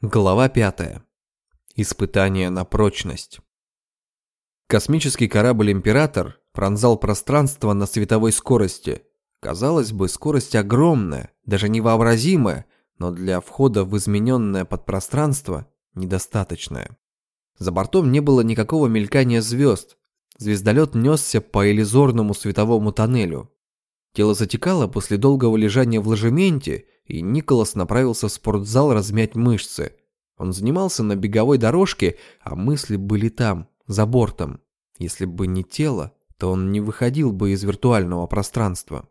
Глава 5. Испытание на прочность. Космический корабль «Император» пронзал пространство на световой скорости. Казалось бы, скорость огромная, даже невообразимая, но для входа в измененное подпространство недостаточная. За бортом не было никакого мелькания звезд. Звездолет несся по иллюзорному световому тоннелю. Тело затекало после долгого лежания в ложементе – и Николас направился в спортзал размять мышцы. Он занимался на беговой дорожке, а мысли были там, за бортом. Если бы не тело, то он не выходил бы из виртуального пространства.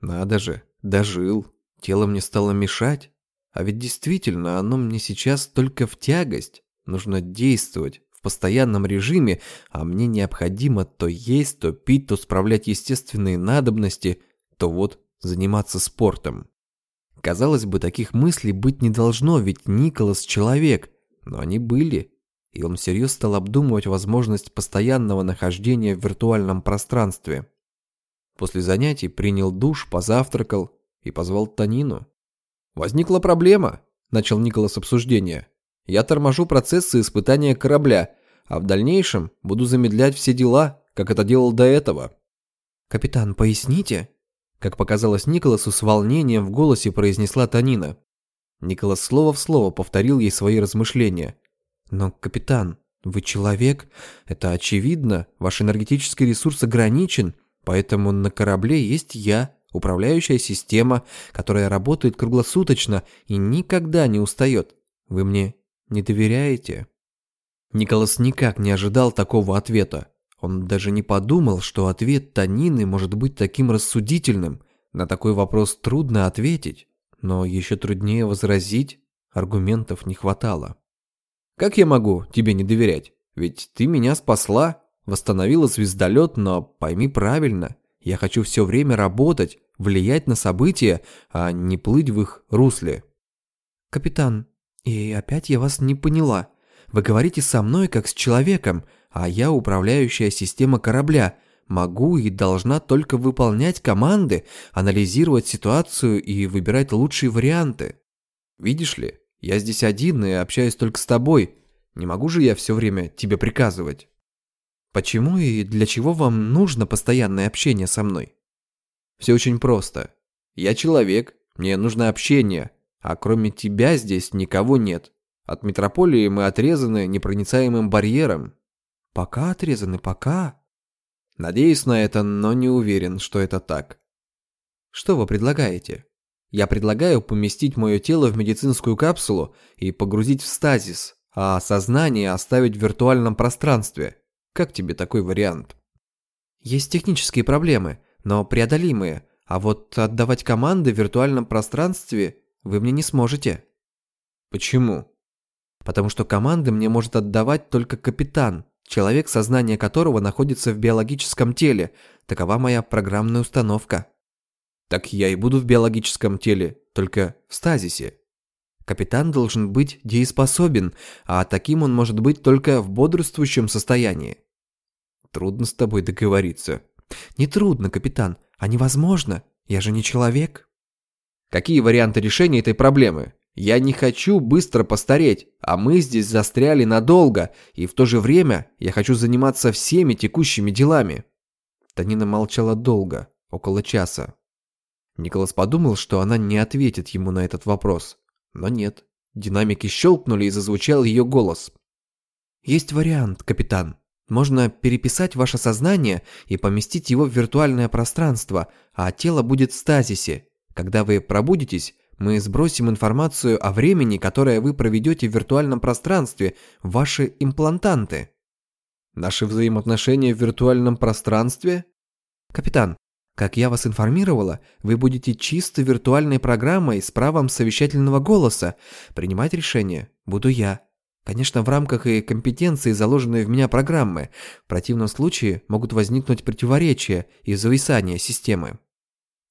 Надо же, дожил. Тело мне стало мешать. А ведь действительно, оно мне сейчас только в тягость. Нужно действовать в постоянном режиме, а мне необходимо то есть, то пить, то справлять естественные надобности, то вот заниматься спортом. Казалось бы, таких мыслей быть не должно, ведь Николас человек, но они были. И он всерьез стал обдумывать возможность постоянного нахождения в виртуальном пространстве. После занятий принял душ, позавтракал и позвал Танину. «Возникла проблема», – начал Николас обсуждение. «Я торможу процессы испытания корабля, а в дальнейшем буду замедлять все дела, как это делал до этого». «Капитан, поясните?» Как показалось Николасу, с волнением в голосе произнесла Танина. Николас слово в слово повторил ей свои размышления. «Но, капитан, вы человек? Это очевидно. Ваш энергетический ресурс ограничен, поэтому на корабле есть я, управляющая система, которая работает круглосуточно и никогда не устает. Вы мне не доверяете?» Николас никак не ожидал такого ответа. Он даже не подумал, что ответ Танины может быть таким рассудительным. На такой вопрос трудно ответить, но еще труднее возразить, аргументов не хватало. «Как я могу тебе не доверять? Ведь ты меня спасла, восстановила звездолет, но пойми правильно, я хочу все время работать, влиять на события, а не плыть в их русле». «Капитан, и опять я вас не поняла. Вы говорите со мной как с человеком, а я управляющая система корабля, могу и должна только выполнять команды, анализировать ситуацию и выбирать лучшие варианты. Видишь ли, я здесь один и общаюсь только с тобой. Не могу же я все время тебе приказывать. Почему и для чего вам нужно постоянное общение со мной? Все очень просто. Я человек, мне нужно общение, а кроме тебя здесь никого нет. От метрополии мы отрезаны непроницаемым барьером. Пока отрезаны, пока. Надеюсь на это, но не уверен, что это так. Что вы предлагаете? Я предлагаю поместить мое тело в медицинскую капсулу и погрузить в стазис, а сознание оставить в виртуальном пространстве. Как тебе такой вариант? Есть технические проблемы, но преодолимые, а вот отдавать команды в виртуальном пространстве вы мне не сможете. Почему? Потому что команды мне может отдавать только капитан, человек, сознание которого находится в биологическом теле. Такова моя программная установка. Так я и буду в биологическом теле, только в стазисе. Капитан должен быть дееспособен, а таким он может быть только в бодрствующем состоянии. Трудно с тобой договориться. Не трудно, капитан, а невозможно. Я же не человек. Какие варианты решения этой проблемы? Я не хочу быстро постареть, а мы здесь застряли надолго, и в то же время я хочу заниматься всеми текущими делами». Танина молчала долго, около часа. Николас подумал, что она не ответит ему на этот вопрос. Но нет. Динамики щелкнули и зазвучал ее голос. «Есть вариант, капитан. Можно переписать ваше сознание и поместить его в виртуальное пространство, а тело будет в стазисе. Когда вы пробудитесь, мы сбросим информацию о времени, которое вы проведете в виртуальном пространстве, ваши имплантанты. Наши взаимоотношения в виртуальном пространстве? Капитан, как я вас информировала, вы будете чисто виртуальной программой с правом совещательного голоса. Принимать решение буду я. Конечно, в рамках и компетенции, заложенной в меня программы. В противном случае могут возникнуть противоречия и зависания системы.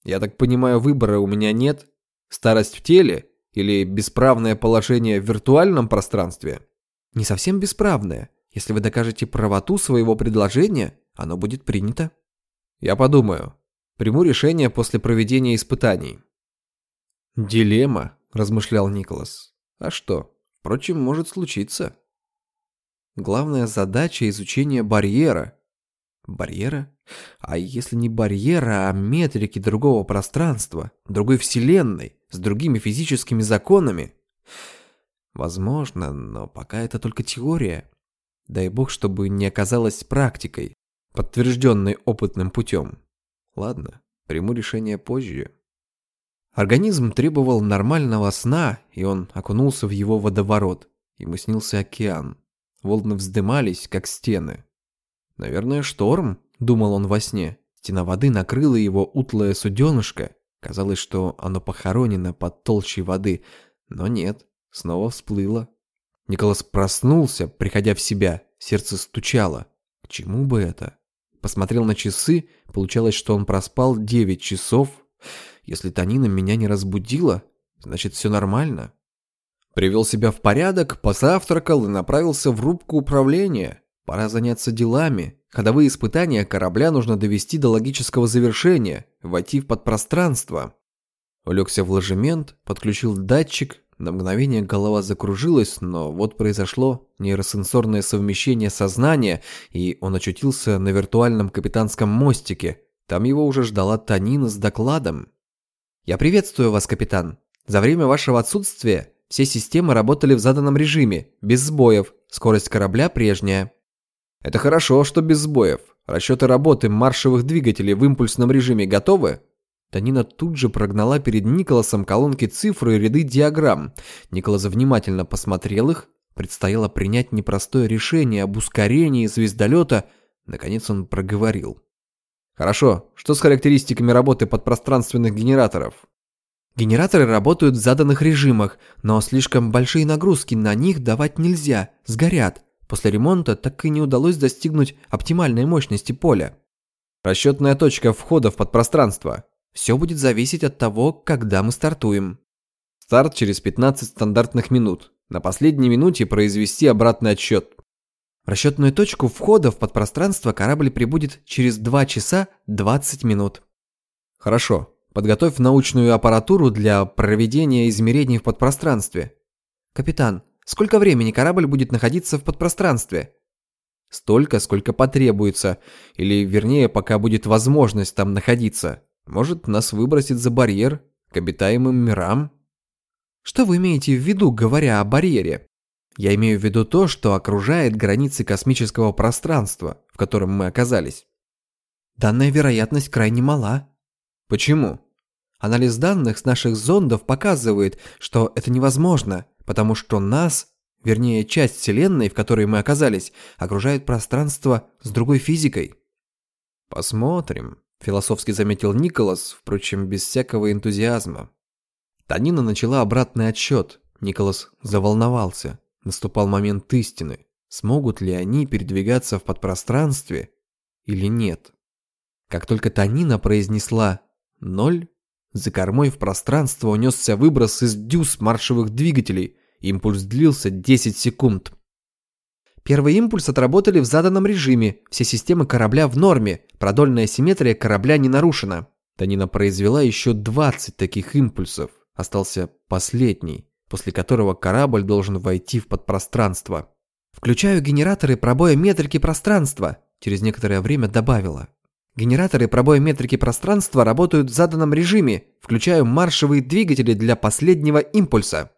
Я так понимаю, выбора у меня нет? Старость в теле или бесправное положение в виртуальном пространстве? Не совсем бесправное. Если вы докажете правоту своего предложения, оно будет принято. Я подумаю. Приму решение после проведения испытаний. Дилемма, размышлял Николас. А что? Впрочем, может случиться. Главная задача изучения барьера. Барьера? А если не барьера, а метрики другого пространства, другой вселенной, с другими физическими законами? Возможно, но пока это только теория. Дай бог, чтобы не оказалась практикой, подтвержденной опытным путем. Ладно, приму решение позже. Организм требовал нормального сна, и он окунулся в его водоворот. Ему снился океан. Волны вздымались, как стены. «Наверное, шторм», — думал он во сне. Стена воды накрыла его утлое суденышко. Казалось, что оно похоронено под толщей воды, но нет, снова всплыло. Николас проснулся, приходя в себя. Сердце стучало. К чему бы это? Посмотрел на часы, получалось, что он проспал 9 часов. Если Танина меня не разбудила, значит все нормально. Привел себя в порядок, позавтракал и направился в рубку управления. Пора заняться делами. Ходовые испытания корабля нужно довести до логического завершения, войти в подпространство. Улегся в ложемент, подключил датчик, на мгновение голова закружилась, но вот произошло нейросенсорное совмещение сознания, и он очутился на виртуальном капитанском мостике. Там его уже ждала Танина с докладом. «Я приветствую вас, капитан. За время вашего отсутствия все системы работали в заданном режиме, без сбоев. Скорость корабля прежняя». «Это хорошо, что без сбоев. Расчеты работы маршевых двигателей в импульсном режиме готовы?» Танина тут же прогнала перед Николасом колонки цифр и ряды диаграмм. Николас внимательно посмотрел их. Предстояло принять непростое решение об ускорении звездолета. Наконец он проговорил. «Хорошо. Что с характеристиками работы подпространственных генераторов?» Генераторы работают в заданных режимах, но слишком большие нагрузки на них давать нельзя, сгорят. После ремонта так и не удалось достигнуть оптимальной мощности поля. Расчетная точка входа в подпространство. Все будет зависеть от того, когда мы стартуем. Старт через 15 стандартных минут. На последней минуте произвести обратный отсчет. Расчетную точку входа в подпространство корабль прибудет через 2 часа 20 минут. Хорошо. Подготовь научную аппаратуру для проведения измерений в подпространстве. Капитан, сколько времени корабль будет находиться в подпространстве? Столько, сколько потребуется, или вернее, пока будет возможность там находиться. Может, нас выбросит за барьер к обитаемым мирам? Что вы имеете в виду, говоря о барьере? Я имею в виду то, что окружает границы космического пространства, в котором мы оказались. Данная вероятность крайне мала. Почему? Анализ данных с наших зондов показывает, что это невозможно, потому что нас, вернее часть Вселенной, в которой мы оказались, окружает пространство с другой физикой. Посмотрим. Философски заметил Николас, впрочем, без всякого энтузиазма. Танина начала обратный отсчет. Николас заволновался. Наступал момент истины. Смогут ли они передвигаться в подпространстве или нет? Как только Танина произнесла «ноль», за кормой в пространство унесся выброс из дюз маршевых двигателей. Импульс длился 10 секунд. Первый импульс отработали в заданном режиме, все системы корабля в норме, продольная симметрия корабля не нарушена. Танина произвела еще 20 таких импульсов. Остался последний, после которого корабль должен войти в подпространство. «Включаю генераторы пробоя метрики пространства», через некоторое время добавила. «Генераторы пробоя метрики пространства работают в заданном режиме, включаю маршевые двигатели для последнего импульса».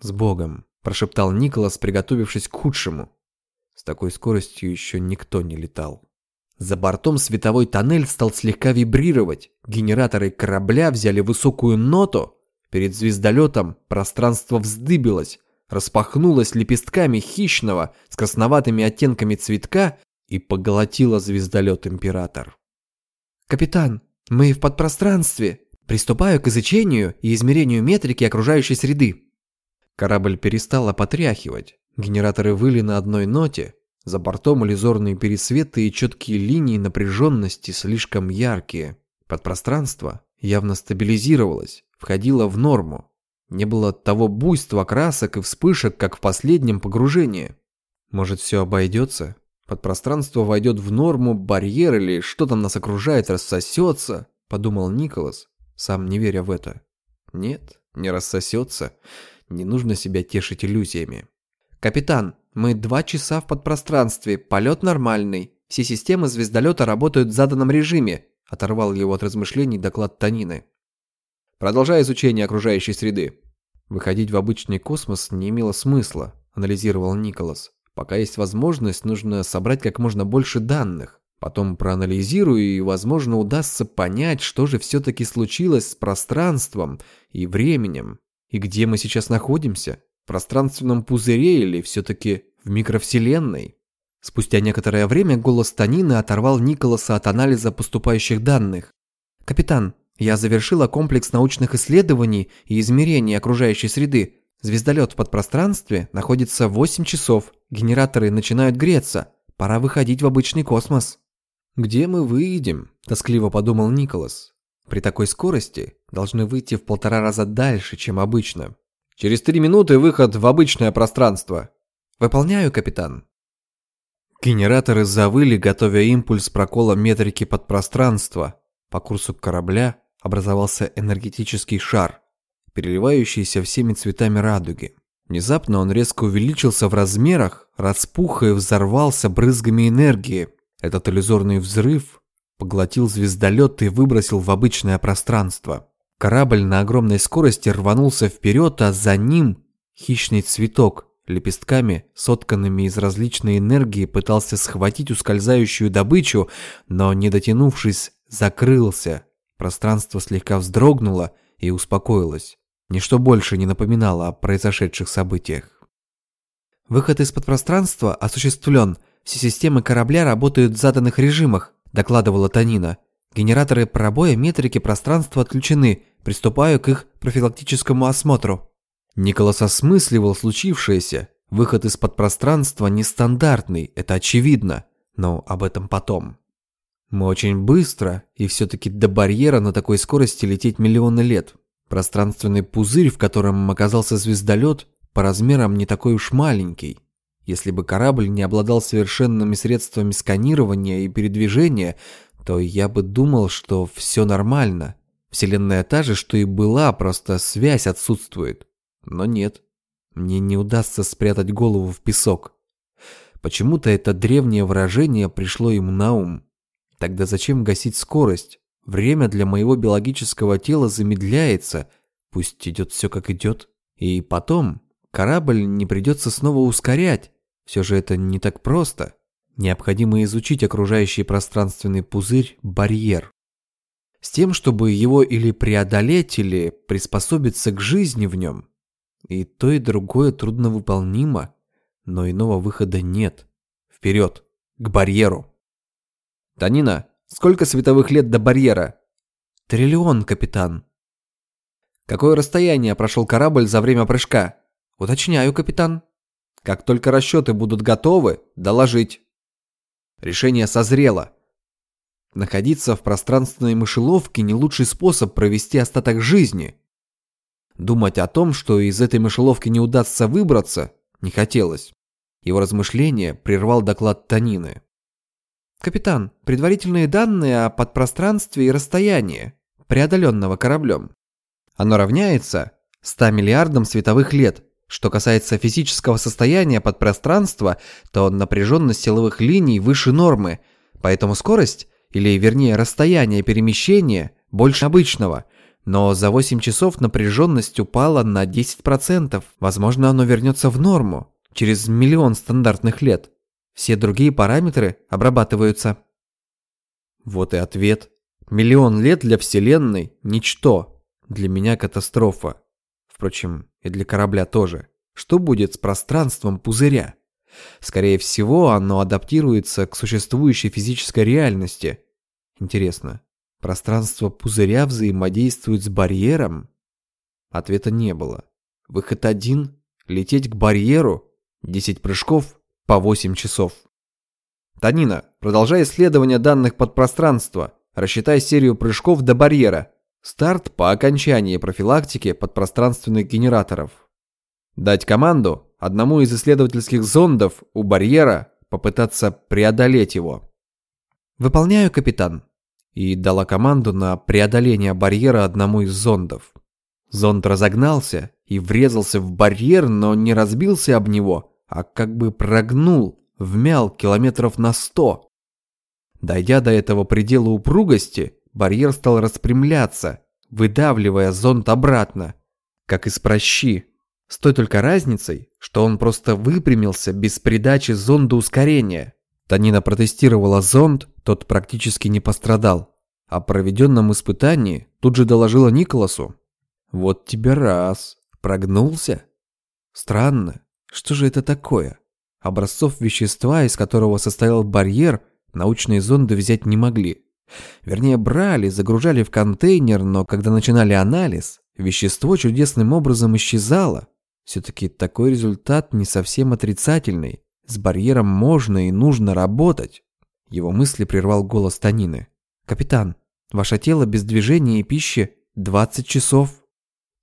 «С Богом», – прошептал Николас, приготовившись к худшему. С такой скоростью еще никто не летал. За бортом световой тоннель стал слегка вибрировать. Генераторы корабля взяли высокую ноту. Перед звездолетом пространство вздыбилось, распахнулось лепестками хищного с красноватыми оттенками цветка и поглотило звездолет Император. «Капитан, мы в подпространстве. Приступаю к изучению и измерению метрики окружающей среды». Корабль перестал потряхивать. Генераторы выли на одной ноте, за бортом иллюзорные пересветы и четкие линии напряженности слишком яркие. Подпространство явно стабилизировалось, входило в норму. Не было того буйства красок и вспышек, как в последнем погружении. Может, все обойдется? Подпространство войдет в норму, барьер или что там нас окружает рассосется, подумал Николас, сам не веря в это. Нет, не рассосется. Не нужно себя тешить иллюзиями. «Капитан, мы два часа в подпространстве, полет нормальный. Все системы звездолета работают в заданном режиме», оторвал его от размышлений доклад Танины. «Продолжай изучение окружающей среды». Выходить в обычный космос не имело смысла, анализировал Николас. Пока есть возможность, нужно собрать как можно больше данных. Потом проанализирую и, возможно, удастся понять, что же все-таки случилось с пространством и временем. И где мы сейчас находимся? В пространственном пузыре или все-таки в микровселенной? Спустя некоторое время голос Танины оторвал Николаса от анализа поступающих данных. «Капитан, я завершила комплекс научных исследований и измерений окружающей среды. Звездолет в подпространстве находится 8 часов, генераторы начинают греться. Пора выходить в обычный космос». «Где мы выйдем?» – тоскливо подумал Николас. «При такой скорости должны выйти в полтора раза дальше, чем обычно. Через три минуты выход в обычное пространство». «Выполняю, капитан». Генераторы завыли, готовя импульс прокола метрики подпространства. По курсу корабля образовался энергетический шар, переливающийся всеми цветами радуги. Внезапно он резко увеличился в размерах, распух и взорвался брызгами энергии. Этот иллюзорный взрыв поглотил звездолет и выбросил в обычное пространство. Корабль на огромной скорости рванулся вперед, а за ним хищный цветок, лепестками, сотканными из различной энергии, пытался схватить ускользающую добычу, но, не дотянувшись, закрылся. Пространство слегка вздрогнуло и успокоилось. Ничто больше не напоминало о произошедших событиях. Выход из-под пространства осуществлен. Все системы корабля работают в заданных режимах, докладывала Танина. Генераторы пробоя метрики пространства отключены. Приступаю к их профилактическому осмотру. Николас осмысливал случившееся. Выход из-под пространства нестандартный, это очевидно, но об этом потом. Мы очень быстро, и все-таки до барьера на такой скорости лететь миллионы лет. Пространственный пузырь, в котором оказался звездолет, по размерам не такой уж маленький. Если бы корабль не обладал совершенными средствами сканирования и передвижения, то я бы думал, что все нормально. Вселенная та же, что и была, просто связь отсутствует. Но нет. Мне не удастся спрятать голову в песок. Почему-то это древнее выражение пришло ему на ум. Тогда зачем гасить скорость? Время для моего биологического тела замедляется, пусть идет все как идет. И потом, корабль не придется снова ускорять. Все же это не так просто. Необходимо изучить окружающий пространственный пузырь барьер. С тем, чтобы его или преодолеть, или приспособиться к жизни в нем. И то, и другое трудновыполнимо, но иного выхода нет. Вперед, к барьеру. Танина, Сколько световых лет до барьера? Триллион, капитан. Какое расстояние прошел корабль за время прыжка? Уточняю, капитан. Как только расчеты будут готовы, доложить. Решение созрело. Находиться в пространственной мышеловке не лучший способ провести остаток жизни. Думать о том, что из этой мышеловки не удастся выбраться, не хотелось. Его размышление прервал доклад Танины. «Капитан, предварительные данные о подпространстве и расстоянии, преодоленного кораблем. Оно равняется 100 миллиардам световых лет. Что касается физического состояния подпространства, то напряженность силовых линий выше нормы, поэтому скорость, или вернее расстояние перемещения, больше обычного. Но за 8 часов напряженность упала на 10%. Возможно, оно вернется в норму через миллион стандартных лет. Все другие параметры обрабатываются. Вот и ответ. Миллион лет для Вселенной – ничто. Для меня катастрофа. Впрочем, и для корабля тоже. Что будет с пространством пузыря? Скорее всего, оно адаптируется к существующей физической реальности. Интересно, пространство пузыря взаимодействует с барьером? Ответа не было. Выход один – лететь к барьеру, 10 прыжков по 8 часов. Танина, продолжай исследование данных подпространства. Рассчитай серию прыжков до барьера. Старт по окончании профилактики подпространственных генераторов. Дать команду одному из исследовательских зондов у барьера попытаться преодолеть его. «Выполняю, капитан», и дала команду на преодоление барьера одному из зондов. Зонд разогнался и врезался в барьер, но не разбился об него, а как бы прогнул, вмял километров на сто. Дойдя до этого предела упругости, барьер стал распрямляться, выдавливая зонд обратно, как из прощи. С той только разницей, что он просто выпрямился без придачи зонда ускорения. Танина протестировала зонд, тот практически не пострадал. О проведенном испытании тут же доложила Николасу. «Вот тебе раз. Прогнулся? Странно. Что же это такое? Образцов вещества, из которого состоял барьер, научные зонды взять не могли. Вернее, брали, загружали в контейнер, но когда начинали анализ, вещество чудесным образом исчезало. Все-таки такой результат не совсем отрицательный. С барьером можно и нужно работать. Его мысли прервал голос Танины. «Капитан, ваше тело без движения и пищи 20 часов».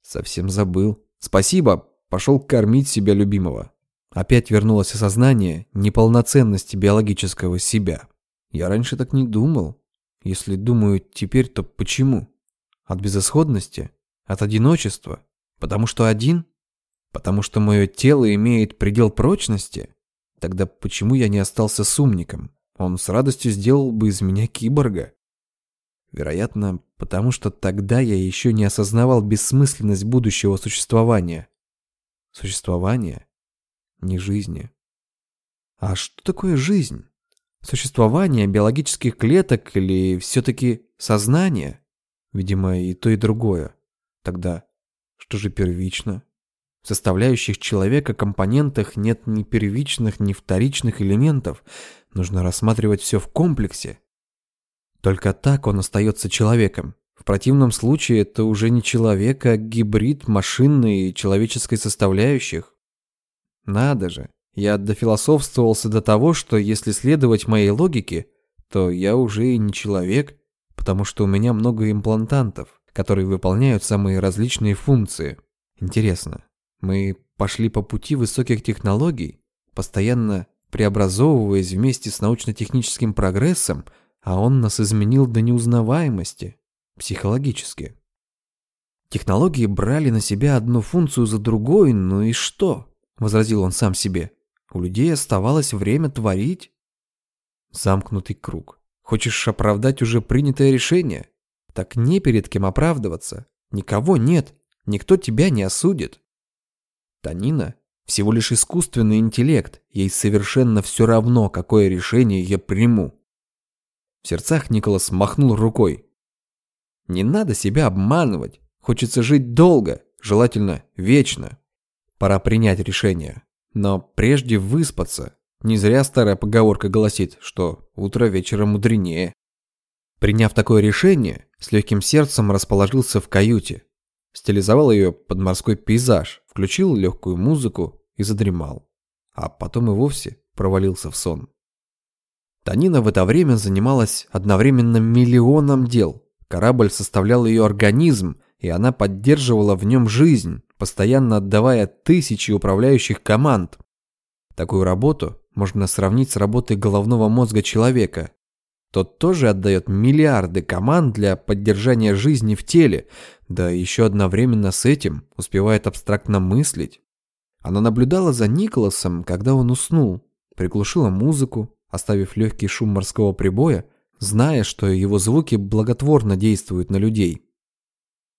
Совсем забыл. «Спасибо, пошел кормить себя любимого». Опять вернулось осознание неполноценности биологического себя. Я раньше так не думал. Если думаю теперь, то почему? От безысходности? От одиночества? Потому что один? Потому что мое тело имеет предел прочности? Тогда почему я не остался с умником? Он с радостью сделал бы из меня киборга. Вероятно, потому что тогда я еще не осознавал бессмысленность будущего существования. Существование? Не жизни. А что такое жизнь? Существование биологических клеток или все-таки сознание? Видимо, и то, и другое. Тогда что же первично? В составляющих человека компонентах нет ни первичных, ни вторичных элементов. Нужно рассматривать все в комплексе. Только так он остается человеком. В противном случае это уже не человек, а гибрид машинной и человеческой составляющих. Надо же, я дофилософствовался до того, что если следовать моей логике, то я уже и не человек, потому что у меня много имплантантов, которые выполняют самые различные функции. Интересно, мы пошли по пути высоких технологий, постоянно преобразовываясь вместе с научно-техническим прогрессом, а он нас изменил до неузнаваемости, психологически. Технологии брали на себя одну функцию за другой, ну и что? Возразил он сам себе. У людей оставалось время творить. Замкнутый круг. Хочешь оправдать уже принятое решение? Так не перед кем оправдываться. Никого нет. Никто тебя не осудит. Танина всего лишь искусственный интеллект. Ей совершенно все равно, какое решение я приму. В сердцах Николас махнул рукой. Не надо себя обманывать. Хочется жить долго, желательно вечно. Пора принять решение. Но прежде выспаться. Не зря старая поговорка гласит, что утро вечера мудренее. Приняв такое решение, с легким сердцем расположился в каюте. Стилизовал ее под морской пейзаж, включил легкую музыку и задремал. А потом и вовсе провалился в сон. Танина в это время занималась одновременно миллионом дел. Корабль составлял ее организм, и она поддерживала в нем жизнь, постоянно отдавая тысячи управляющих команд. Такую работу можно сравнить с работой головного мозга человека. Тот тоже отдает миллиарды команд для поддержания жизни в теле, да еще одновременно с этим успевает абстрактно мыслить. Она наблюдала за Николасом, когда он уснул, приглушила музыку, оставив легкий шум морского прибоя, зная, что его звуки благотворно действуют на людей.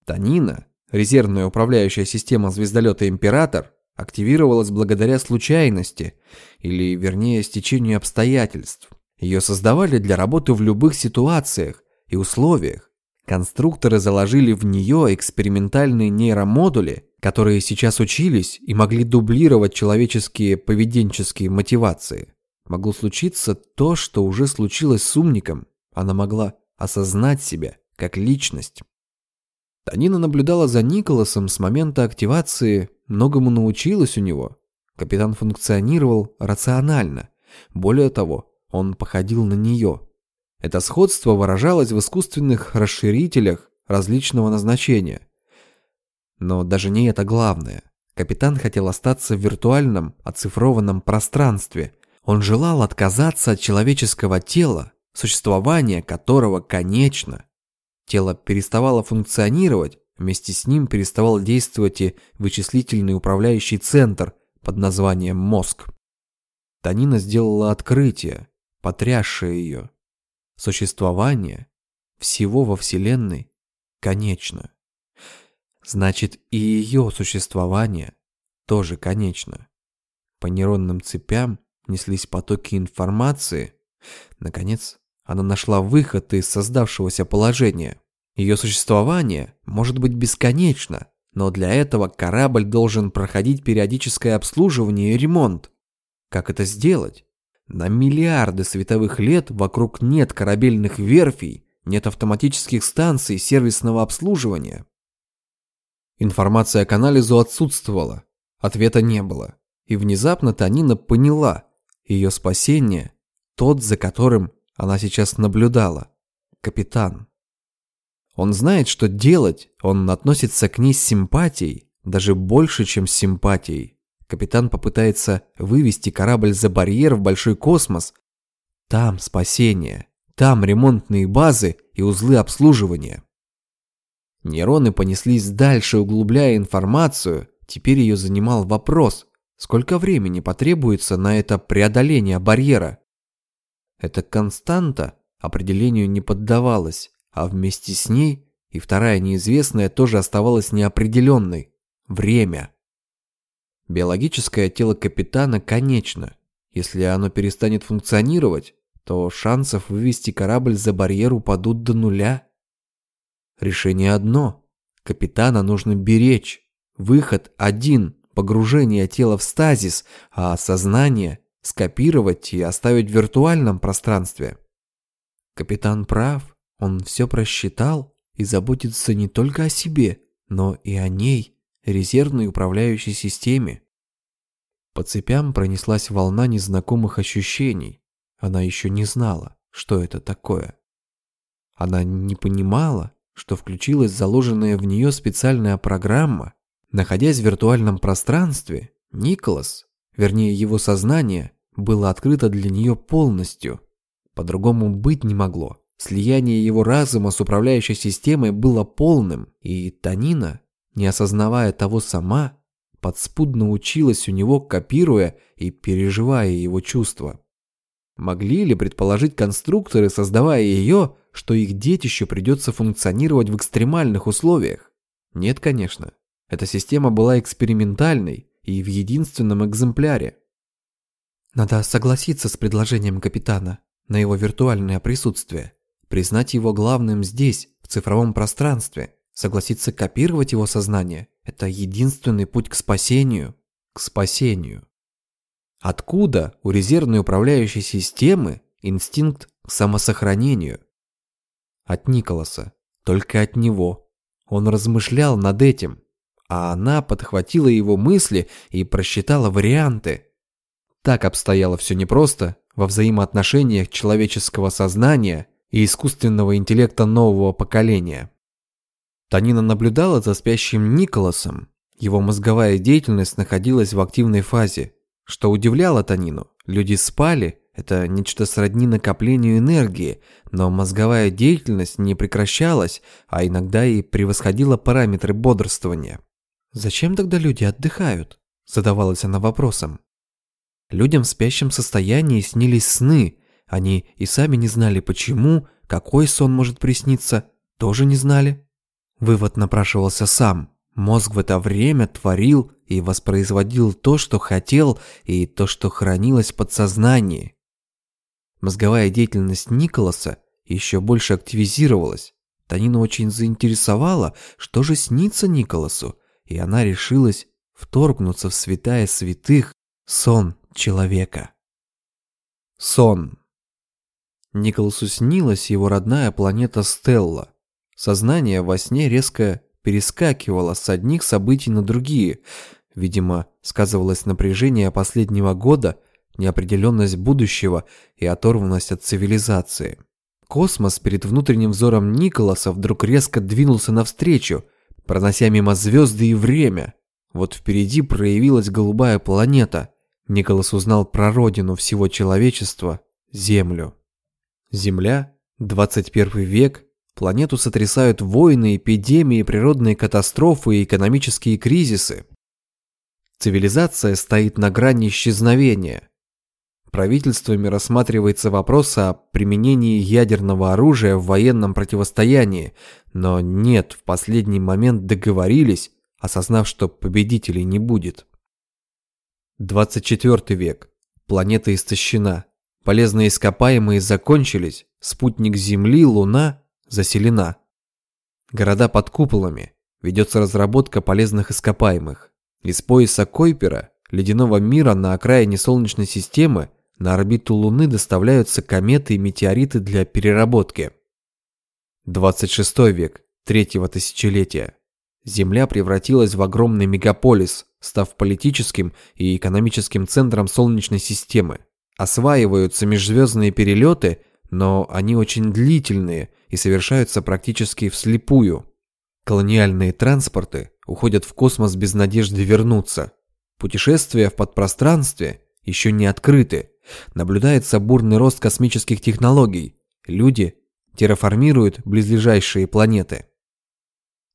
Танина, Резервная управляющая система звездолета «Император» активировалась благодаря случайности, или, вернее, стечению обстоятельств. Ее создавали для работы в любых ситуациях и условиях. Конструкторы заложили в нее экспериментальные нейромодули, которые сейчас учились и могли дублировать человеческие поведенческие мотивации. Могло случиться то, что уже случилось с умником. Она могла осознать себя как личность. Танина наблюдала за Николасом с момента активации, многому научилась у него. Капитан функционировал рационально. Более того, он походил на нее. Это сходство выражалось в искусственных расширителях различного назначения. Но даже не это главное. Капитан хотел остаться в виртуальном, оцифрованном пространстве. Он желал отказаться от человеческого тела, существование которого конечно. Тело переставало функционировать, Вместе с ним переставал действовать и вычислительный управляющий центр под названием «Мозг». Танина сделала открытие, потрясшее ее. Существование всего во Вселенной конечно. Значит, и ее существование тоже конечно. По нейронным цепям неслись потоки информации. Наконец, она нашла выход из создавшегося положения. Ее существование может быть бесконечно, но для этого корабль должен проходить периодическое обслуживание и ремонт. Как это сделать? На миллиарды световых лет вокруг нет корабельных верфей, нет автоматических станций сервисного обслуживания. Информация к анализу отсутствовала, ответа не было. И внезапно Танина поняла, ее спасение – тот, за которым она сейчас наблюдала. Капитан. Он знает, что делать, он относится к ней с симпатией, даже больше, чем с симпатией. Капитан попытается вывести корабль за барьер в большой космос. Там спасение, там ремонтные базы и узлы обслуживания. Нейроны понеслись дальше, углубляя информацию. Теперь ее занимал вопрос, сколько времени потребуется на это преодоление барьера. Эта константа определению не поддавалась, а вместе с ней и вторая неизвестная тоже оставалась неопределенной – время. Биологическое тело капитана конечно. Если оно перестанет функционировать, то шансов вывести корабль за барьер упадут до нуля. Решение одно. Капитана нужно беречь. Выход один – погружение тела в стазис, а сознание – скопировать и оставить в виртуальном пространстве. Капитан прав, он все просчитал и заботится не только о себе, но и о ней, резервной управляющей системе. По цепям пронеслась волна незнакомых ощущений. Она еще не знала, что это такое. Она не понимала, что включилась заложенная в нее специальная программа. Находясь в виртуальном пространстве, Николас, вернее его сознание, было открыто для нее полностью. По-другому быть не могло. Слияние его разума с управляющей системой было полным, и Танина, не осознавая того сама, подспудно училась у него, копируя и переживая его чувства. Могли ли предположить конструкторы, создавая ее, что их детище придется функционировать в экстремальных условиях? Нет, конечно. Эта система была экспериментальной и в единственном экземпляре. Надо согласиться с предложением капитана на его виртуальное присутствие, признать его главным здесь, в цифровом пространстве, согласиться копировать его сознание – это единственный путь к спасению. К спасению. Откуда у резервной управляющей системы инстинкт к самосохранению? От Николаса. Только от него. Он размышлял над этим, а она подхватила его мысли и просчитала варианты. Так обстояло все непросто во взаимоотношениях человеческого сознания и искусственного интеллекта нового поколения. Танина наблюдала за спящим Николасом. Его мозговая деятельность находилась в активной фазе. Что удивляло Танину, люди спали, это нечто сродни накоплению энергии, но мозговая деятельность не прекращалась, а иногда и превосходила параметры бодрствования. «Зачем тогда люди отдыхают?» – задавалась она вопросом. Людям в спящем состоянии снились сны, они и сами не знали почему, какой сон может присниться, тоже не знали. Вывод напрашивался сам. Мозг в это время творил и воспроизводил то, что хотел, и то, что хранилось в подсознании. Мозговая деятельность Николаса еще больше активизировалась. Танина очень заинтересовала, что же снится Николасу, и она решилась вторгнуться в святая святых сон человека. Сон. Николасу снилась его родная планета Стелла. Сознание во сне резко перескакивало с одних событий на другие. Видимо, сказывалось напряжение последнего года, неопределенность будущего и оторванность от цивилизации. Космос перед внутренним взором Николаса вдруг резко двинулся навстречу, пронося мимо звезды и время. Вот впереди проявилась голубая планета. Николас узнал про родину всего человечества – Землю. Земля, 21 век, Планету сотрясают войны, эпидемии, природные катастрофы и экономические кризисы. Цивилизация стоит на грани исчезновения. Правительствами рассматривается вопрос о применении ядерного оружия в военном противостоянии, но нет, в последний момент договорились, осознав, что победителей не будет. 24 век. Планета истощена. Полезные ископаемые закончились, спутник Земли, Луна заселена. Города под куполами. Ведется разработка полезных ископаемых. Из пояса Койпера, ледяного мира на окраине Солнечной системы, на орбиту Луны доставляются кометы и метеориты для переработки. 26 век, третьего тысячелетия. Земля превратилась в огромный мегаполис, став политическим и экономическим центром Солнечной системы. Осваиваются межзвездные перелеты, но они очень длительные и совершаются практически вслепую. Колониальные транспорты уходят в космос без надежды вернуться. Путешествия в подпространстве еще не открыты. Наблюдается бурный рост космических технологий. Люди терраформируют близлежащие планеты.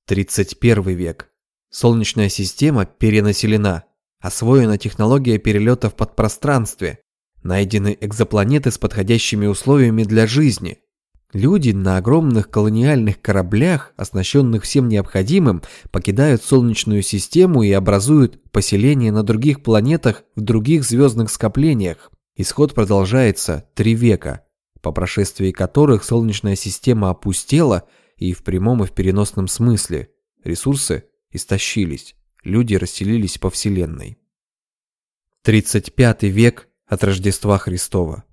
31 век. Солнечная система перенаселена. Освоена технология перелета в подпространстве. Найдены экзопланеты с подходящими условиями для жизни. Люди на огромных колониальных кораблях, оснащенных всем необходимым, покидают Солнечную систему и образуют поселения на других планетах в других звездных скоплениях. Исход продолжается три века, по прошествии которых Солнечная система опустела и в прямом и в переносном смысле. Ресурсы истощились, люди расселились по Вселенной. 35 век от Рождества Христова.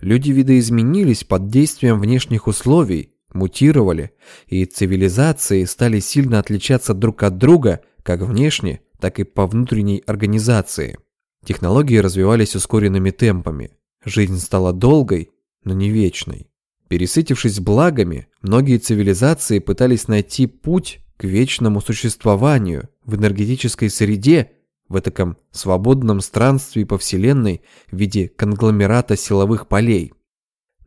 Люди видоизменились под действием внешних условий, мутировали, и цивилизации стали сильно отличаться друг от друга как внешне, так и по внутренней организации. Технологии развивались ускоренными темпами. Жизнь стала долгой, но не вечной. Пересытившись благами, многие цивилизации пытались найти путь к вечному существованию в энергетической среде, в этом свободном странстве по Вселенной в виде конгломерата силовых полей.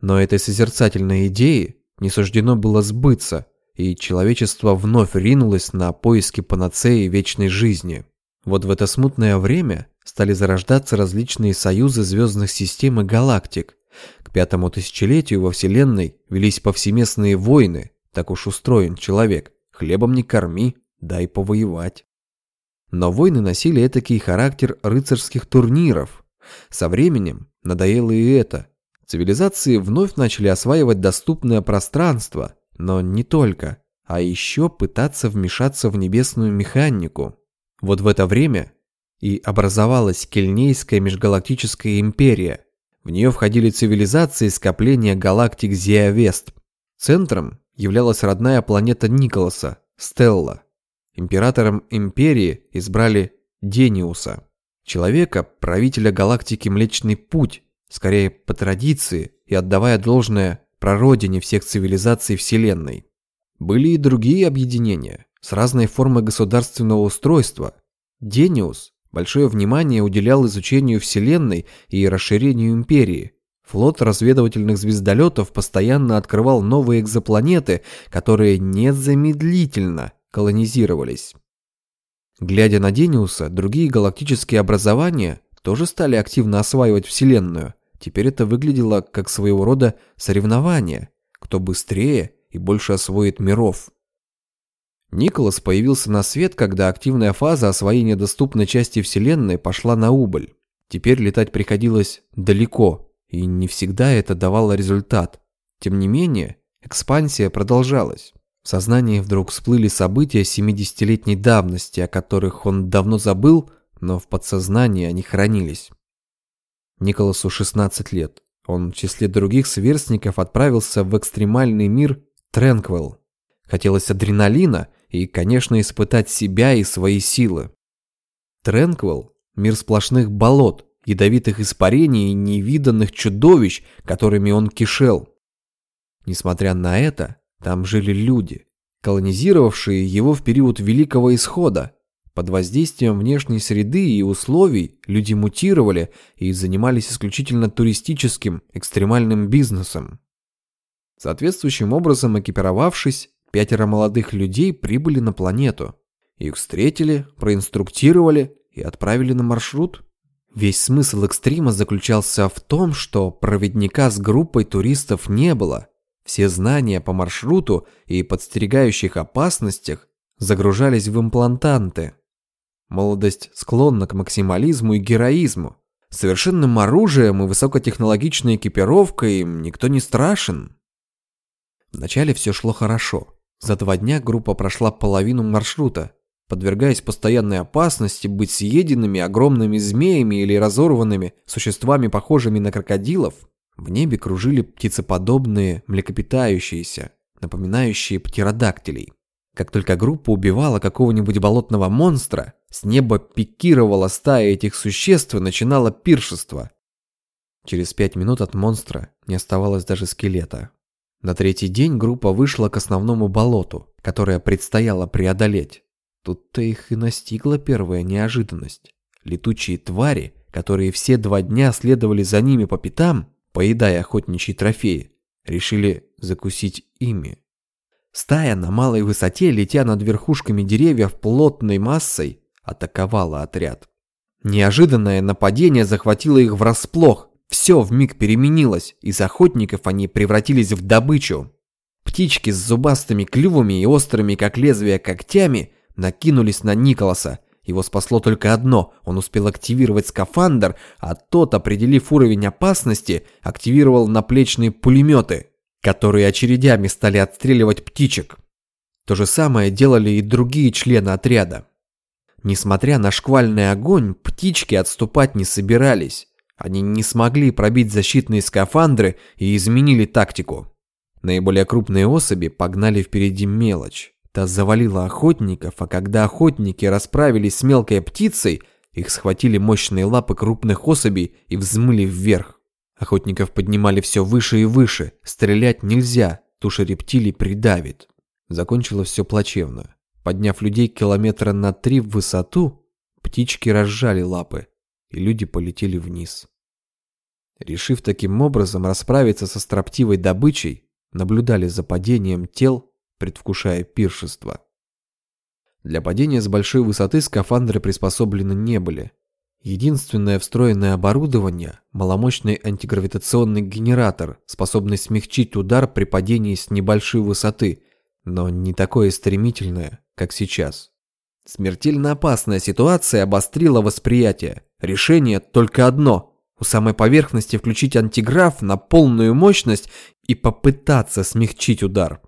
Но этой созерцательной идеи не суждено было сбыться, и человечество вновь ринулось на поиски панацеи вечной жизни. Вот в это смутное время стали зарождаться различные союзы звездных систем и галактик. К пятому тысячелетию во Вселенной велись повсеместные войны, так уж устроен человек. Хлебом не корми, дай повоевать. Но войны носили этакий характер рыцарских турниров. Со временем надоело и это. Цивилизации вновь начали осваивать доступное пространство, но не только, а еще пытаться вмешаться в небесную механику. Вот в это время и образовалась Кельнейская межгалактическая империя. В нее входили цивилизации скопления галактик Зиавест. Центром являлась родная планета Николаса, Стелла. Императором империи избрали Дениуса, человека, правителя галактики Млечный Путь, скорее по традиции и отдавая должное прародине всех цивилизаций Вселенной. Были и другие объединения с разной формой государственного устройства. Дениус большое внимание уделял изучению Вселенной и расширению империи. Флот разведывательных звездолетов постоянно открывал новые экзопланеты, которые незамедлительно колонизировались. Глядя на Дениуса, другие галактические образования тоже стали активно осваивать Вселенную. Теперь это выглядело как своего рода соревнование, кто быстрее и больше освоит миров. Николас появился на свет, когда активная фаза освоения доступной части Вселенной пошла на убыль. Теперь летать приходилось далеко, и не всегда это давало результат. Тем не менее, экспансия продолжалась. В сознании вдруг всплыли события 70-летней давности, о которых он давно забыл, но в подсознании они хранились. Николасу 16 лет. Он в числе других сверстников отправился в экстремальный мир Тренквелл. Хотелось адреналина и, конечно, испытать себя и свои силы. Тренквелл – мир сплошных болот, ядовитых испарений и невиданных чудовищ, которыми он кишел. Несмотря на это, там жили люди, колонизировавшие его в период Великого Исхода. Под воздействием внешней среды и условий люди мутировали и занимались исключительно туристическим, экстремальным бизнесом. Соответствующим образом экипировавшись, пятеро молодых людей прибыли на планету. Их встретили, проинструктировали и отправили на маршрут. Весь смысл экстрима заключался в том, что проводника с группой туристов не было. Все знания по маршруту и подстерегающих опасностях загружались в имплантанты. Молодость склонна к максимализму и героизму. Совершенным оружием и высокотехнологичной экипировкой никто не страшен. Вначале все шло хорошо. За два дня группа прошла половину маршрута, подвергаясь постоянной опасности быть съеденными огромными змеями или разорванными существами, похожими на крокодилов. В небе кружили птицеподобные млекопитающиеся, напоминающие птеродактилей. Как только группа убивала какого-нибудь болотного монстра, с неба пикировала стая этих существ и начинала пиршество. Через пять минут от монстра не оставалось даже скелета. На третий день группа вышла к основному болоту, которое предстояло преодолеть. Тут-то их и настигла первая неожиданность. Летучие твари, которые все два дня следовали за ними по пятам, поедая охотничьи трофеи, решили закусить ими. Стая на малой высоте, летя над верхушками деревьев плотной массой, атаковала отряд. Неожиданное нападение захватило их врасплох. Все вмиг переменилось, из охотников они превратились в добычу. Птички с зубастыми клювами и острыми, как лезвия, когтями накинулись на Николаса. Его спасло только одно – он успел активировать скафандр, а тот, определив уровень опасности, активировал наплечные пулеметы, которые очередями стали отстреливать птичек. То же самое делали и другие члены отряда. Несмотря на шквальный огонь, птички отступать не собирались. Они не смогли пробить защитные скафандры и изменили тактику. Наиболее крупные особи погнали впереди мелочь. Та завалила охотников, а когда охотники расправились с мелкой птицей, их схватили мощные лапы крупных особей и взмыли вверх. Охотников поднимали все выше и выше. Стрелять нельзя, туша рептилий придавит. Закончилось все плачевно. Подняв людей километра на три в высоту, птички разжали лапы, и люди полетели вниз. Решив таким образом расправиться со строптивой добычей, наблюдали за падением тел предвкушая пиршество. Для падения с большой высоты скафандры приспособлены не были. Единственное встроенное оборудование – маломощный антигравитационный генератор, способный смягчить удар при падении с небольшой высоты, но не такое стремительное, как сейчас. Смертельно опасная ситуация обострила восприятие. Решение только одно – у самой поверхности включить антиграф на полную мощность и попытаться смягчить удар.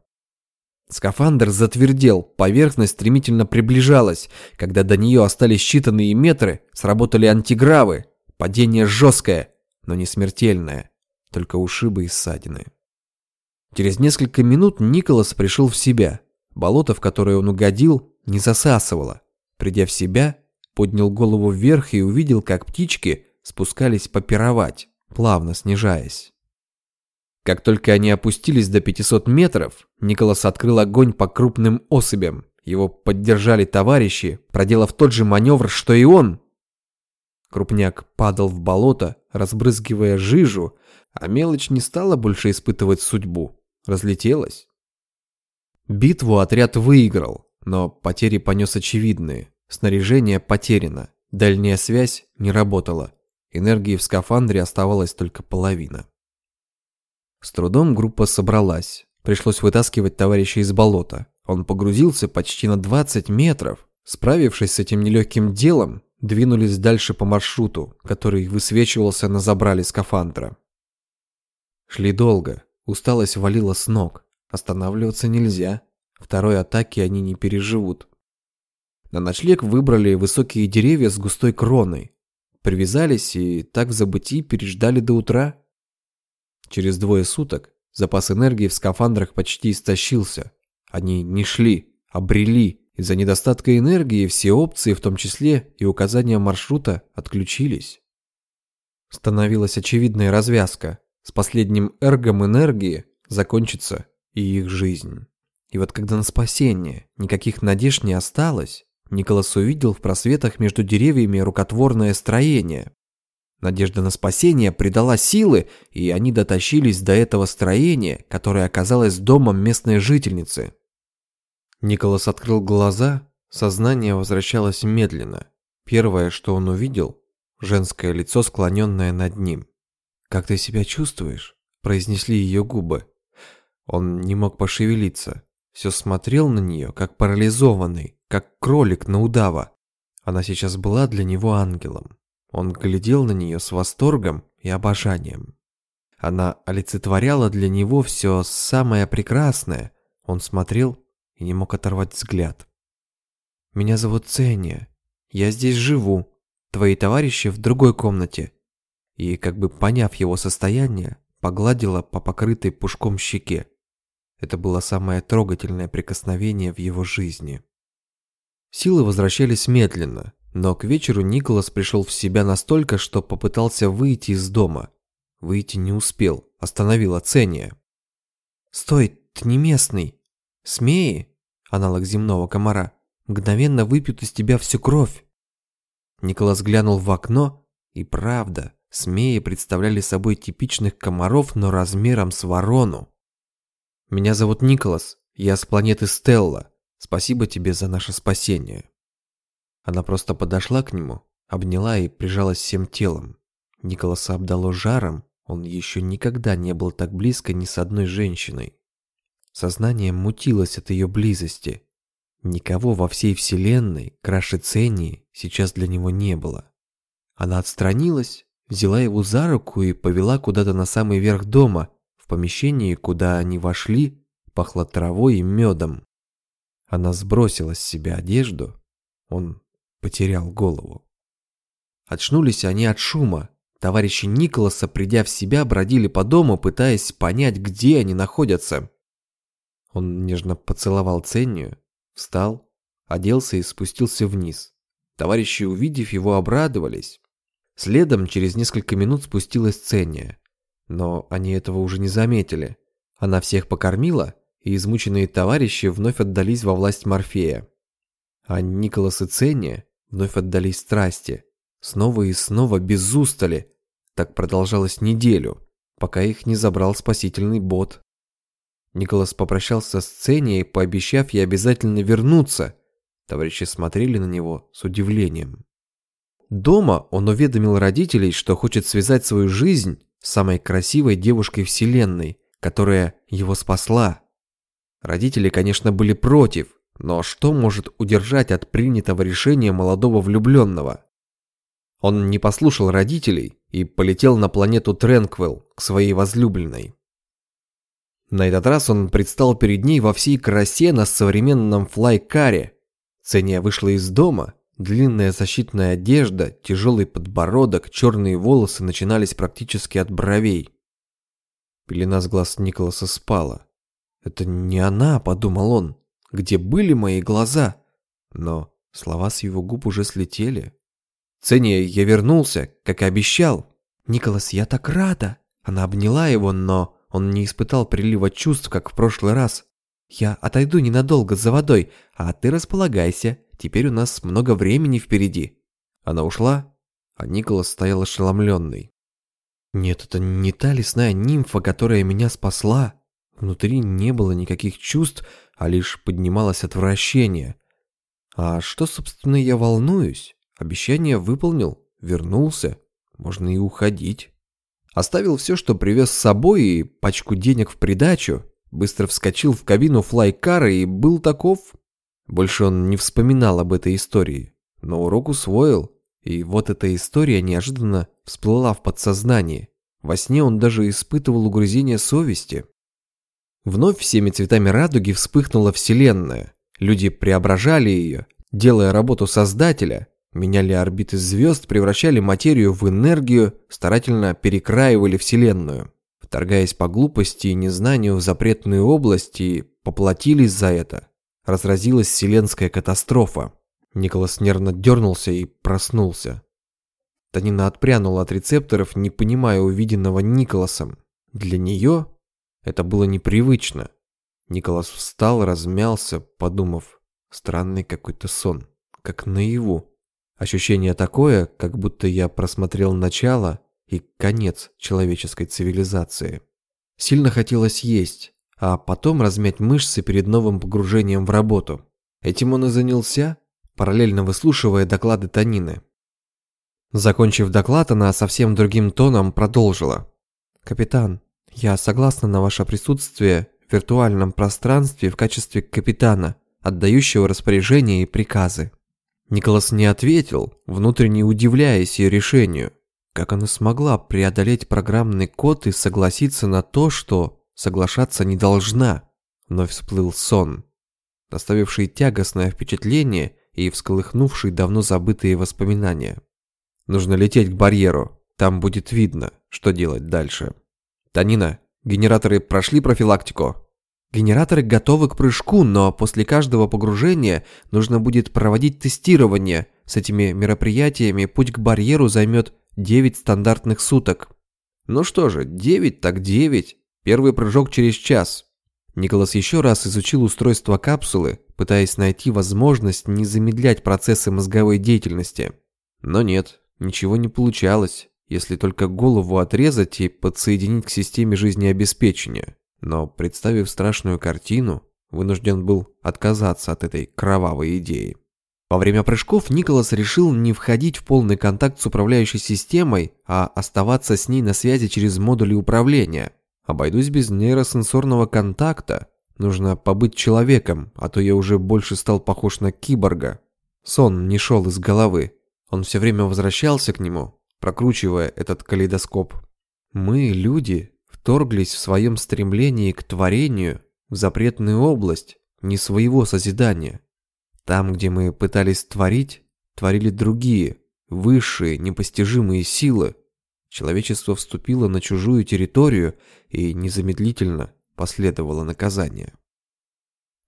Скафандр затвердел, поверхность стремительно приближалась. Когда до нее остались считанные метры, сработали антигравы. Падение жесткое, но не смертельное. Только ушибы и ссадины. Через несколько минут Николас пришел в себя. Болото, в которое он угодил, не засасывало. Придя в себя, поднял голову вверх и увидел, как птички спускались попировать, плавно снижаясь. Как только они опустились до 500 метров, Николас открыл огонь по крупным особям. Его поддержали товарищи, проделав тот же маневр, что и он. Крупняк падал в болото, разбрызгивая жижу, а мелочь не стала больше испытывать судьбу. Разлетелась. Битву отряд выиграл, но потери понес очевидные. Снаряжение потеряно, дальняя связь не работала. Энергии в скафандре оставалась только половина. С трудом группа собралась. Пришлось вытаскивать товарища из болота. Он погрузился почти на 20 метров. Справившись с этим нелегким делом, двинулись дальше по маршруту, который высвечивался на забрале скафандра. Шли долго. Усталость валила с ног. Останавливаться нельзя. Второй атаки они не переживут. На ночлег выбрали высокие деревья с густой кроной. Привязались и так в забытии переждали до утра. Через двое суток запас энергии в скафандрах почти истощился. Они не шли, а брели. Из-за недостатка энергии все опции, в том числе и указания маршрута, отключились. Становилась очевидная развязка. С последним эргом энергии закончится и их жизнь. И вот когда на спасение никаких надежд не осталось, Николас увидел в просветах между деревьями рукотворное строение. Надежда на спасение придала силы, и они дотащились до этого строения, которое оказалось домом местной жительницы. Николас открыл глаза, сознание возвращалось медленно. Первое, что он увидел – женское лицо, склоненное над ним. «Как ты себя чувствуешь?» – произнесли ее губы. Он не мог пошевелиться. Все смотрел на нее, как парализованный, как кролик на удава. Она сейчас была для него ангелом. Он глядел на нее с восторгом и обожанием. Она олицетворяла для него все самое прекрасное. Он смотрел и не мог оторвать взгляд. «Меня зовут Цения. Я здесь живу. Твои товарищи в другой комнате». И, как бы поняв его состояние, погладила по покрытой пушком щеке. Это было самое трогательное прикосновение в его жизни. Силы возвращались медленно, но к вечеру Николас пришел в себя настолько, что попытался выйти из дома. Выйти не успел, остановила Цения. «Стой, ты не местный. Смеи, аналог земного комара, мгновенно выпьют из тебя всю кровь». Николас глянул в окно, и правда, смеи представляли собой типичных комаров, но размером с ворону. «Меня зовут Николас, я с планеты Стелла. Спасибо тебе за наше спасение». Она просто подошла к нему, обняла и прижалась всем телом. Николаса обдало жаром, он еще никогда не был так близко ни с одной женщиной. Сознание мутилось от ее близости. Никого во всей вселенной, краше Цении, сейчас для него не было. Она отстранилась, взяла его за руку и повела куда-то на самый верх дома, в помещении, куда они вошли, пахло травой и медом. Она сбросила с себя одежду. Он потерял голову. Очнулись они от шума. Товарищи Николаса, придя в себя, бродили по дому, пытаясь понять, где они находятся. Он нежно поцеловал Ценнию, встал, оделся и спустился вниз. Товарищи, увидев его, обрадовались. Следом через несколько минут спустилась Ценния. Но они этого уже не заметили. Она всех покормила и измученные товарищи вновь отдались во власть Морфея. А Николас и Ценни вновь отдались страсти. Снова и снова без устали. Так продолжалось неделю, пока их не забрал спасительный бот. Николас попрощался с Ценнией, пообещав ей обязательно вернуться. Товарищи смотрели на него с удивлением. Дома он уведомил родителей, что хочет связать свою жизнь с самой красивой девушкой вселенной, которая его спасла. Родители, конечно, были против, но что может удержать от принятого решения молодого влюбленного? Он не послушал родителей и полетел на планету Тренквилл к своей возлюбленной. На этот раз он предстал перед ней во всей красе на современном флайкаре. Цения вышла из дома, длинная защитная одежда, тяжелый подбородок, черные волосы начинались практически от бровей. Пелена с глаз Николаса спала. «Это не она», — подумал он. «Где были мои глаза?» Но слова с его губ уже слетели. «Цене, я вернулся, как и обещал». «Николас, я так рада!» Она обняла его, но он не испытал прилива чувств, как в прошлый раз. «Я отойду ненадолго за водой, а ты располагайся. Теперь у нас много времени впереди». Она ушла, а Николас стоял ошеломленный. «Нет, это не та лесная нимфа, которая меня спасла. Внутри не было никаких чувств, а лишь поднималось отвращение. А что, собственно, я волнуюсь? Обещание выполнил, вернулся, можно и уходить. Оставил все, что привез с собой, и пачку денег в придачу, быстро вскочил в кабину флайкара и был таков. Больше он не вспоминал об этой истории, но урок усвоил, и вот эта история неожиданно всплыла в подсознании. Во сне он даже испытывал угрызение совести. Вновь всеми цветами радуги вспыхнула Вселенная. Люди преображали ее, делая работу Создателя, меняли орбиты звезд, превращали материю в энергию, старательно перекраивали Вселенную. Вторгаясь по глупости и незнанию в запретные области, поплатились за это. Разразилась вселенская катастрофа. Николас нервно дернулся и проснулся. Танина отпрянула от рецепторов, не понимая увиденного Николасом. Для нее это было непривычно. Николас встал, размялся, подумав, странный какой-то сон, как наяву. Ощущение такое, как будто я просмотрел начало и конец человеческой цивилизации. Сильно хотелось есть, а потом размять мышцы перед новым погружением в работу. Этим он и занялся, параллельно выслушивая доклады Танины. Закончив доклад, она совсем другим тоном продолжила. «Капитан, я согласна на ваше присутствие в виртуальном пространстве в качестве капитана, отдающего распоряжения и приказы». Николас не ответил, внутренне удивляясь ее решению. Как она смогла преодолеть программный код и согласиться на то, что соглашаться не должна? Вновь всплыл сон, доставивший тягостное впечатление и всколыхнувший давно забытые воспоминания. Нужно лететь к барьеру, там будет видно, что делать дальше. Танина, генераторы прошли профилактику? Генераторы готовы к прыжку, но после каждого погружения нужно будет проводить тестирование. С этими мероприятиями путь к барьеру займет 9 стандартных суток. Ну что же, 9 так 9. Первый прыжок через час. Николас еще раз изучил устройство капсулы, пытаясь найти возможность не замедлять процессы мозговой деятельности. Но нет, ничего не получалось, если только голову отрезать и подсоединить к системе жизнеобеспечения но, представив страшную картину, вынужден был отказаться от этой кровавой идеи. Во время прыжков Николас решил не входить в полный контакт с управляющей системой, а оставаться с ней на связи через модули управления. Обойдусь без нейросенсорного контакта. Нужно побыть человеком, а то я уже больше стал похож на киборга. Сон не шел из головы. Он все время возвращался к нему, прокручивая этот калейдоскоп. Мы, люди, вторглись в своем стремлении к творению в запретную область не своего созидания. Там, где мы пытались творить, творили другие, высшие, непостижимые силы. Человечество вступило на чужую территорию и незамедлительно последовало наказание.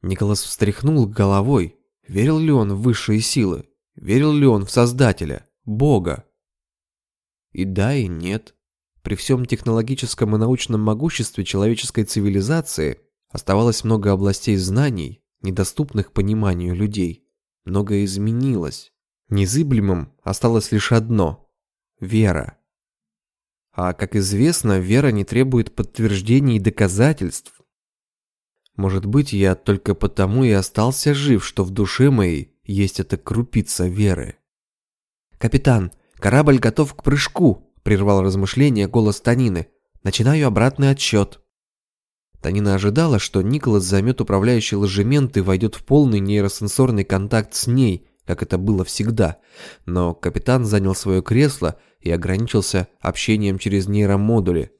Николас встряхнул головой. Верил ли он в высшие силы? Верил ли он в Создателя, Бога? И да, и нет. При всем технологическом и научном могуществе человеческой цивилизации оставалось много областей знаний, недоступных пониманию людей. Многое изменилось. Незыблемым осталось лишь одно – вера. А, как известно, вера не требует подтверждений и доказательств. Может быть, я только потому и остался жив, что в душе моей есть эта крупица веры. «Капитан, корабль готов к прыжку!» прервал размышление голос Танины. Начинаю обратный отсчет. Танина ожидала, что Николас займет управляющий ложемент и войдет в полный нейросенсорный контакт с ней, как это было всегда. Но капитан занял свое кресло и ограничился общением через нейромодули.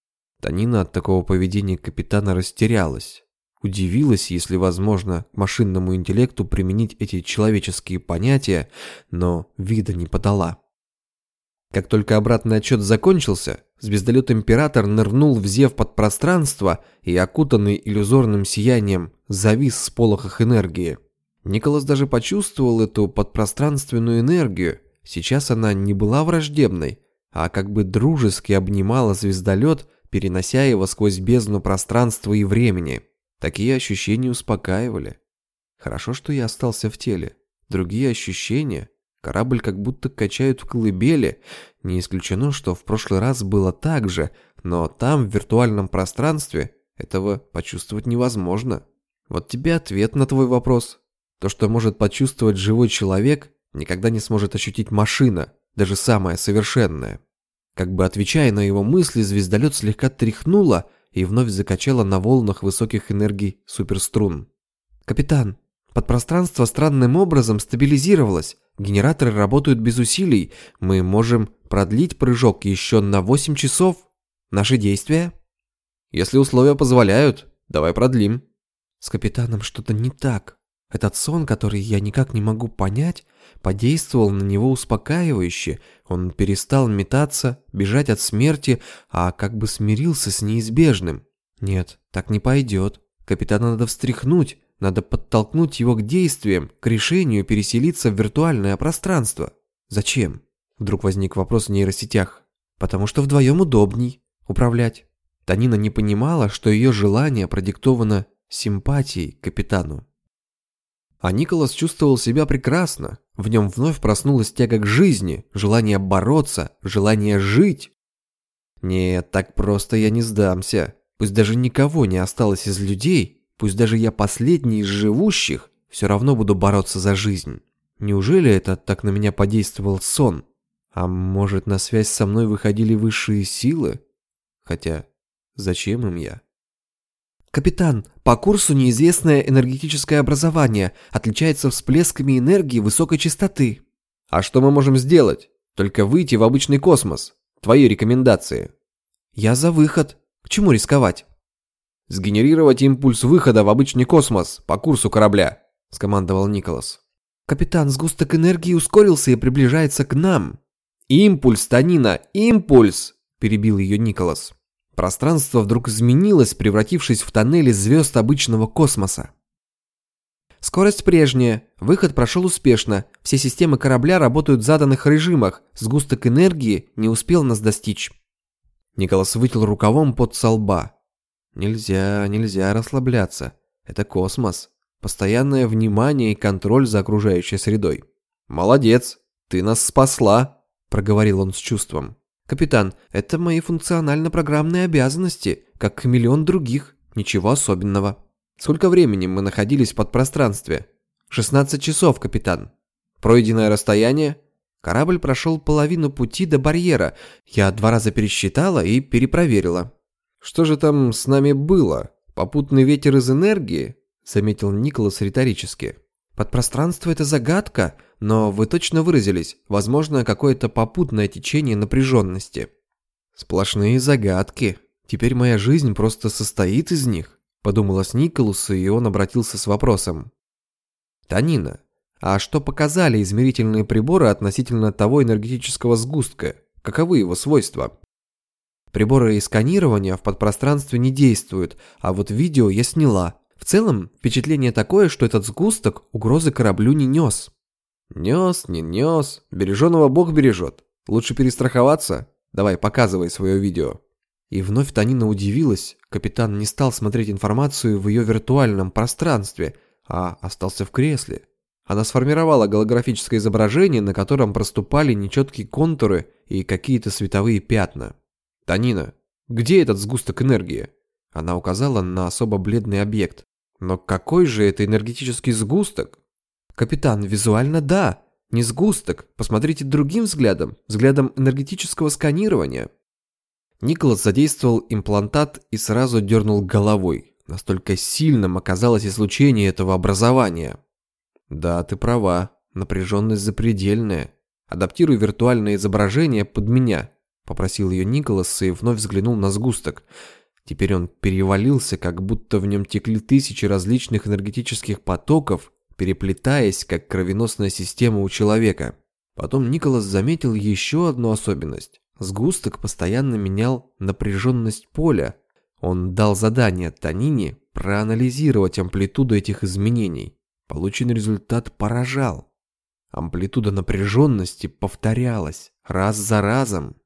Танина от такого поведения капитана растерялась. Удивилась, если возможно, машинному интеллекту применить эти человеческие понятия, но вида не подала. Как только обратный отчет закончился, звездолет «Император» нырнул в зев подпространства и, окутанный иллюзорным сиянием, завис в сполохах энергии. Николас даже почувствовал эту подпространственную энергию. Сейчас она не была враждебной, а как бы дружески обнимала звездолет, перенося его сквозь бездну пространства и времени. Такие ощущения успокаивали. Хорошо, что я остался в теле. Другие ощущения Корабль как будто качают в колыбели. Не исключено, что в прошлый раз было так же, но там, в виртуальном пространстве, этого почувствовать невозможно. Вот тебе ответ на твой вопрос. То, что может почувствовать живой человек, никогда не сможет ощутить машина, даже самая совершенная. Как бы отвечая на его мысли, звездолет слегка тряхнуло и вновь закачало на волнах высоких энергий суперструн. «Капитан, подпространство странным образом стабилизировалось. Генераторы работают без усилий. Мы можем продлить прыжок еще на 8 часов. Наши действия? Если условия позволяют, давай продлим. С капитаном что-то не так. Этот сон, который я никак не могу понять, подействовал на него успокаивающе. Он перестал метаться, бежать от смерти, а как бы смирился с неизбежным. Нет, так не пойдет. Капитана надо встряхнуть, надо подтолкнуть его к действиям, к решению переселиться в виртуальное пространство. Зачем? Вдруг возник вопрос в нейросетях. Потому что вдвоем удобней управлять. Танина не понимала, что ее желание продиктовано симпатией к капитану. А Николас чувствовал себя прекрасно. В нем вновь проснулась тяга к жизни, желание бороться, желание жить. Нет, так просто я не сдамся. Пусть даже никого не осталось из людей, пусть даже я последний из живущих, все равно буду бороться за жизнь. Неужели это так на меня подействовал сон? А может, на связь со мной выходили высшие силы? Хотя, зачем им я? «Капитан, по курсу неизвестное энергетическое образование отличается всплесками энергии высокой частоты». «А что мы можем сделать? Только выйти в обычный космос. Твои рекомендации». «Я за выход. К чему рисковать?» «Сгенерировать импульс выхода в обычный космос по курсу корабля», – скомандовал Николас. «Капитан, сгусток энергии ускорился и приближается к нам». «Импульс, Танина, импульс!» – перебил ее Николас. Пространство вдруг изменилось, превратившись в тоннели звезд обычного космоса. Скорость прежняя, выход прошел успешно, все системы корабля работают в заданных режимах, сгусток энергии не успел нас достичь. Николас вытел рукавом под со лба. Нельзя, нельзя расслабляться. Это космос. Постоянное внимание и контроль за окружающей средой. Молодец, ты нас спасла, проговорил он с чувством. «Капитан, это мои функционально-программные обязанности, как миллион других. Ничего особенного». «Сколько времени мы находились в подпространстве?» «16 часов, капитан». «Пройденное расстояние?» «Корабль прошел половину пути до барьера. Я два раза пересчитала и перепроверила». «Что же там с нами было? Попутный ветер из энергии?» Заметил Николас риторически. Подпространство – это загадка, но вы точно выразились. Возможно, какое-то попутное течение напряженности. Сплошные загадки. Теперь моя жизнь просто состоит из них. Подумалось Николасу, и он обратился с вопросом. Танина, а что показали измерительные приборы относительно того энергетического сгустка? Каковы его свойства? Приборы сканирования в подпространстве не действуют, а вот видео я сняла. В целом, впечатление такое, что этот сгусток угрозы кораблю не нес. Нес, не нес, береженого Бог бережет. Лучше перестраховаться. Давай, показывай свое видео. И вновь Танина удивилась. Капитан не стал смотреть информацию в ее виртуальном пространстве, а остался в кресле. Она сформировала голографическое изображение, на котором проступали нечеткие контуры и какие-то световые пятна. «Танина, где этот сгусток энергии?» Она указала на особо бледный объект. Но какой же это энергетический сгусток? Капитан, визуально да. Не сгусток. Посмотрите другим взглядом. Взглядом энергетического сканирования. Николас задействовал имплантат и сразу дернул головой. Настолько сильным оказалось излучение этого образования. Да, ты права. Напряженность запредельная. Адаптируй виртуальное изображение под меня. Попросил ее Николас и вновь взглянул на сгусток. Теперь он перевалился, как будто в нем текли тысячи различных энергетических потоков, переплетаясь, как кровеносная система у человека. Потом Николас заметил еще одну особенность. Сгусток постоянно менял напряженность поля. Он дал задание Танине проанализировать амплитуду этих изменений. Полученный результат поражал. Амплитуда напряженности повторялась раз за разом.